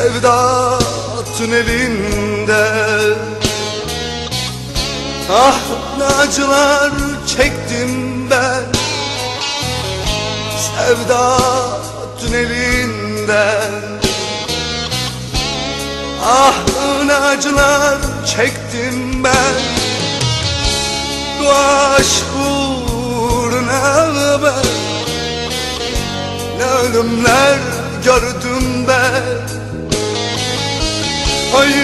sevda tünelinde Ah ne acılar çektim ben. Sevda tünelinde Ah ne acılar çektim ben. Bu aşk uğruna ben. Ne ölümler gördüm ben Ay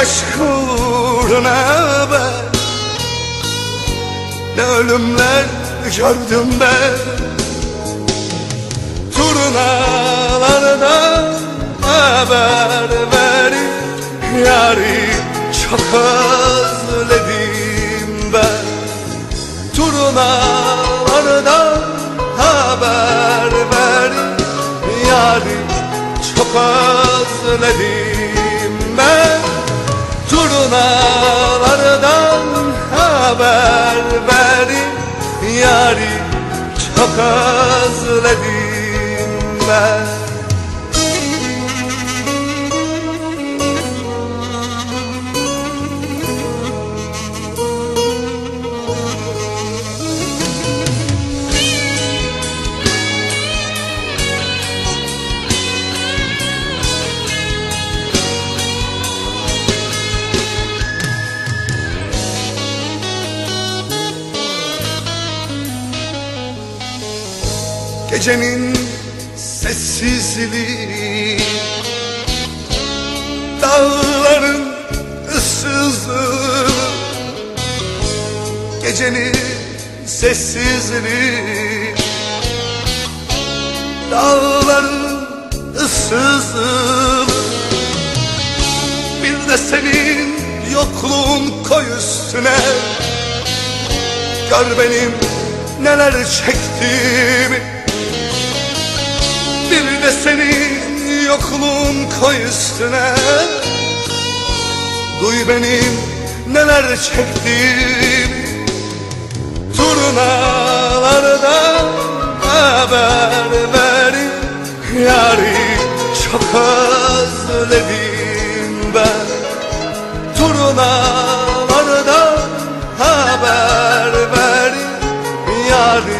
aşk uğruna ben Ne ölümler gördüm ben Turnalardan haber verin Yari çok özledim ben Turnalardan haber verin Yari çok özledim Turnalardan haber verin Yari çok özledim Gecenin sessizliği Dağların ıssızlığı Gecenin sessizliği Dağların ıssızlığı. Bir de senin yokluğun koy üstüne Gör benim neler çektiğimi yokluğun koy üstüne. Duy benim neler çektiğimi Turnalardan haber verin Yari çok özledim ben. Turnalardan haber verin Yari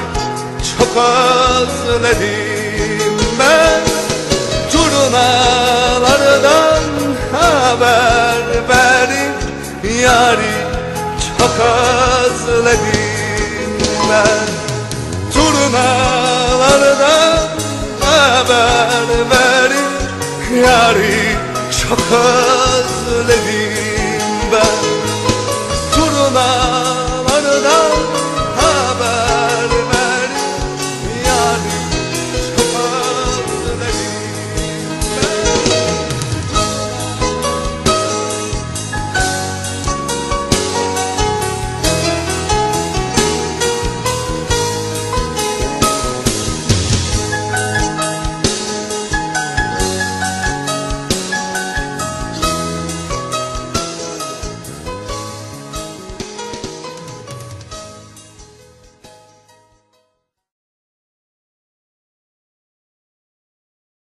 çok özledim özledim ben Turnalardan haber verin Yari çok özledim ben. Turnalardan